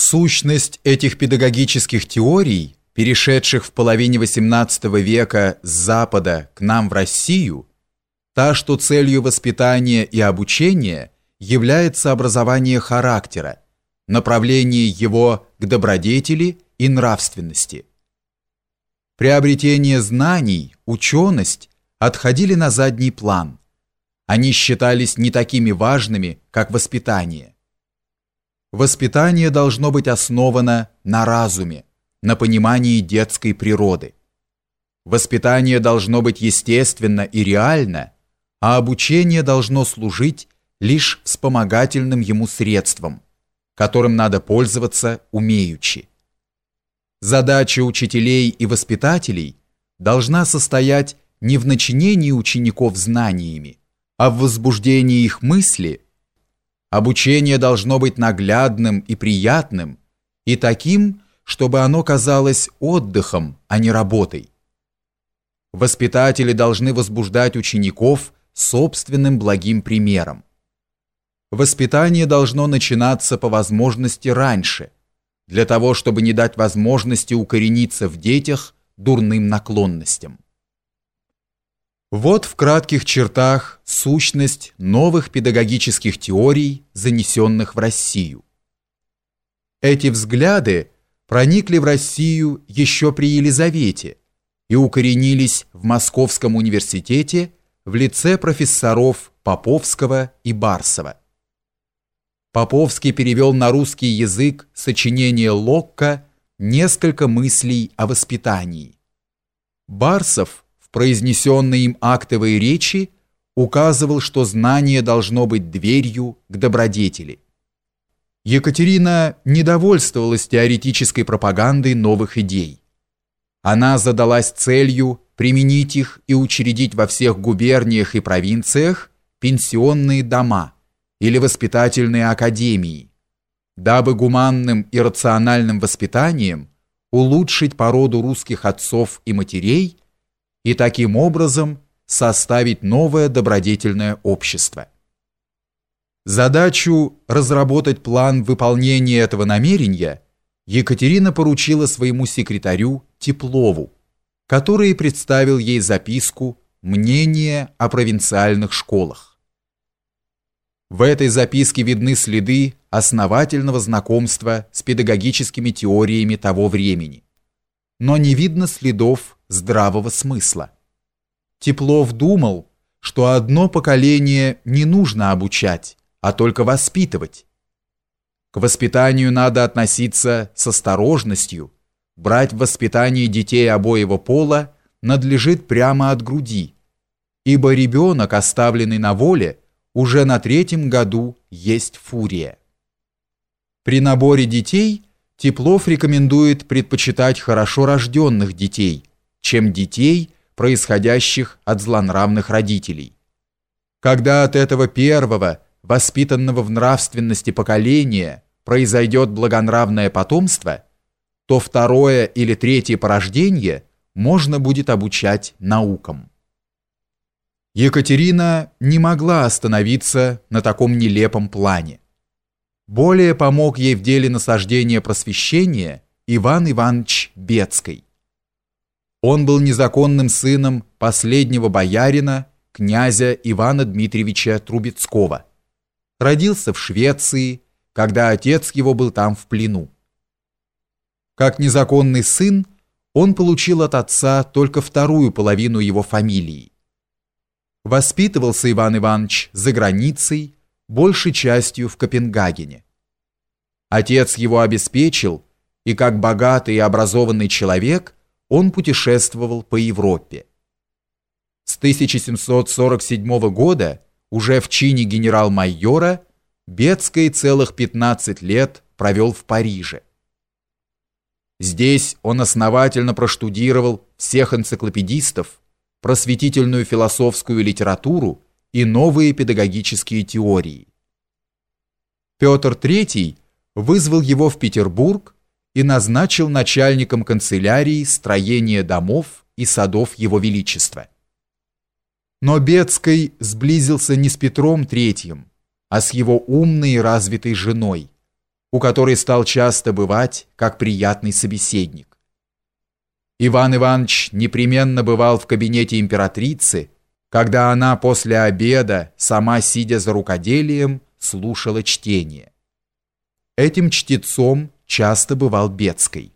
Сущность этих педагогических теорий, перешедших в половине XVIII века с Запада к нам в Россию, та, что целью воспитания и обучения является образование характера, направление его к добродетели и нравственности. Приобретение знаний, ученость отходили на задний план. Они считались не такими важными, как воспитание. Воспитание должно быть основано на разуме, на понимании детской природы. Воспитание должно быть естественно и реально, а обучение должно служить лишь вспомогательным ему средством, которым надо пользоваться умеючи. Задача учителей и воспитателей должна состоять не в начинении учеников знаниями, а в возбуждении их мысли – Обучение должно быть наглядным и приятным, и таким, чтобы оно казалось отдыхом, а не работой. Воспитатели должны возбуждать учеников собственным благим примером. Воспитание должно начинаться по возможности раньше, для того, чтобы не дать возможности укорениться в детях дурным наклонностям. Вот в кратких чертах сущность новых педагогических теорий, занесенных в Россию. Эти взгляды проникли в Россию еще при Елизавете и укоренились в Московском университете в лице профессоров Поповского и Барсова. Поповский перевел на русский язык сочинение Локка «Несколько мыслей о воспитании». Барсов – в произнесенной им актовой речи указывал, что знание должно быть дверью к добродетели. Екатерина недовольствовалась теоретической пропагандой новых идей. Она задалась целью применить их и учредить во всех губерниях и провинциях пенсионные дома или воспитательные академии, дабы гуманным и рациональным воспитанием улучшить породу русских отцов и матерей – и таким образом составить новое добродетельное общество. Задачу разработать план выполнения этого намерения Екатерина поручила своему секретарю Теплову, который представил ей записку «Мнение о провинциальных школах». В этой записке видны следы основательного знакомства с педагогическими теориями того времени, но не видно следов здравого смысла. Теплов думал, что одно поколение не нужно обучать, а только воспитывать. К воспитанию надо относиться с осторожностью, брать в воспитание детей обоего пола надлежит прямо от груди, ибо ребенок, оставленный на воле, уже на третьем году есть фурия. При наборе детей Теплов рекомендует предпочитать хорошо рожденных детей, чем детей, происходящих от злонравных родителей. Когда от этого первого, воспитанного в нравственности поколения, произойдет благонравное потомство, то второе или третье порождение можно будет обучать наукам. Екатерина не могла остановиться на таком нелепом плане. Более помог ей в деле насаждения просвещения Иван Иванович Бецкий. Он был незаконным сыном последнего боярина, князя Ивана Дмитриевича Трубецкого. Родился в Швеции, когда отец его был там в плену. Как незаконный сын, он получил от отца только вторую половину его фамилии. Воспитывался Иван Иванович за границей, большей частью в Копенгагене. Отец его обеспечил, и как богатый и образованный человек он путешествовал по Европе. С 1747 года, уже в чине генерал-майора, Бецкий целых 15 лет провел в Париже. Здесь он основательно проштудировал всех энциклопедистов, просветительную философскую литературу и новые педагогические теории. Петр III вызвал его в Петербург и назначил начальником канцелярии строения домов и садов его величества. Но Бецкий сблизился не с Петром III, а с его умной и развитой женой, у которой стал часто бывать как приятный собеседник. Иван Иванович непременно бывал в кабинете императрицы, когда она после обеда, сама сидя за рукоделием, слушала чтение. Этим чтецом часто бывал Бецкой.